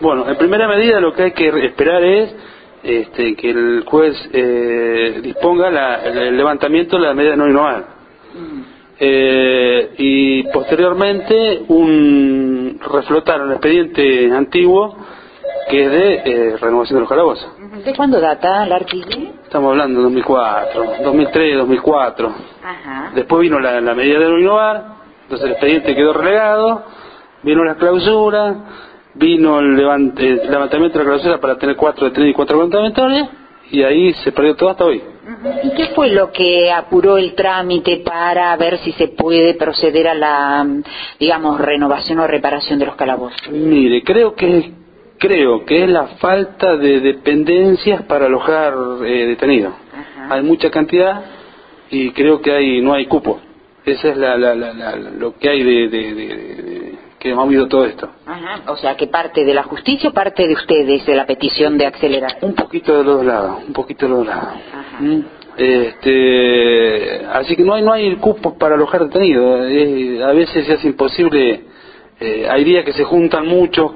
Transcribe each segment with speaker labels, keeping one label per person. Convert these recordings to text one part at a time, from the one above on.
Speaker 1: Bueno, en primera medida lo que hay que esperar es este, que el juez eh, disponga la- el levantamiento de la medida no innovar. Eh, y posteriormente un reflotar un expediente antiguo que es de eh, renovación de los calabozos.
Speaker 2: ¿De cuándo data la arquilla?
Speaker 1: Estamos hablando de 2004, 2003, 2004.
Speaker 2: Ajá.
Speaker 1: Después vino la, la medida de no innovar, entonces el expediente quedó relegado, vino la clausura, vino el, levant- el levantamiento de la clausura para tener cuatro de y cuatro contaminatorias, y ahí se perdió todo hasta hoy.
Speaker 2: ¿Y qué fue lo que apuró el trámite para ver si se puede proceder a la, digamos, renovación o reparación de los calabozos?
Speaker 1: Mire, creo que creo que es la falta de dependencias para alojar eh, detenidos. Hay mucha cantidad y creo que hay no hay cupo. Esa es la, la- la- la- lo que hay de, de- de- de- que ha movido todo esto.
Speaker 2: Ajá. O sea, que parte de la justicia o parte de ustedes de la petición de acelerar.
Speaker 1: Un poquito de los dos lados, un poquito de los dos lados.
Speaker 2: Ajá.
Speaker 1: ¿Mm? Este, así que no hay no hay cupos para alojar detenidos. Eh, a veces se hace imposible. eh, hay días que se juntan muchos.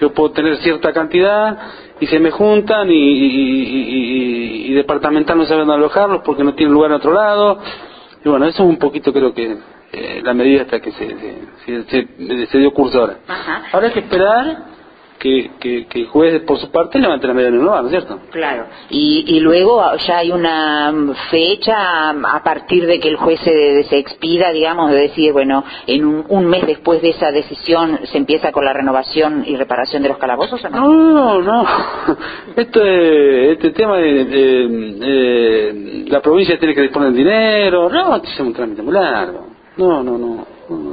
Speaker 1: Yo puedo tener cierta cantidad y se me juntan y, y, y- y- y departamental no saben alojarlos porque no tienen lugar en otro lado. Y bueno, eso es un poquito creo que eh, la medida hasta que se, se, se- se- dio curso ahora.
Speaker 2: Ajá.
Speaker 1: Ahora hay que esperar que, que, que el juez por su parte levante la medida de nueva, ¿no es cierto?
Speaker 2: Claro. Y, y luego ya hay una mm, fecha mm, a partir de que el juez se, se expida, digamos, de decir, bueno, en un, un mes después de esa decisión se empieza con la renovación y reparación de los calabozos o no?
Speaker 1: No, no, no. Esto es, este tema de, de- de- la provincia tiene que disponer de dinero. No, esto es un trámite muy largo. No, no, no.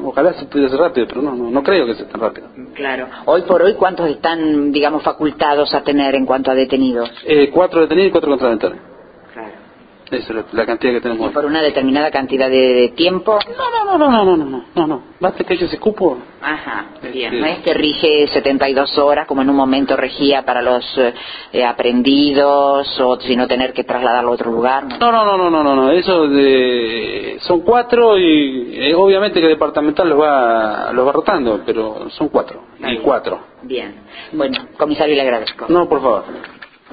Speaker 1: Ojalá se pudiera hacer rápido, pero no, no, no creo que sea tan rápido.
Speaker 2: Claro. Hoy por hoy, ¿cuántos están, digamos, facultados a tener en cuanto a detenidos?
Speaker 1: Eh, cuatro detenidos y cuatro contradentores. Esa es la, cantidad que
Speaker 2: Y
Speaker 1: tenemos.
Speaker 2: por una determinada cantidad de, tiempo.
Speaker 1: No, no, no, no, no, no, no, no, no. Basta que haya ese cupo.
Speaker 2: Ajá, bien.
Speaker 1: Este-
Speaker 2: No es que rige 72 horas como en un momento regía para los eh, eh, aprendidos o sino tener que trasladarlo a otro lugar. ¿no?
Speaker 1: No, no, no, no, no. Eso de, son cuatro y eh, obviamente que el departamental los va, los va rotando, pero son cuatro.
Speaker 2: Está
Speaker 1: Y cuatro.
Speaker 2: Bien. Bueno, comisario, le agradezco.
Speaker 1: No, por favor.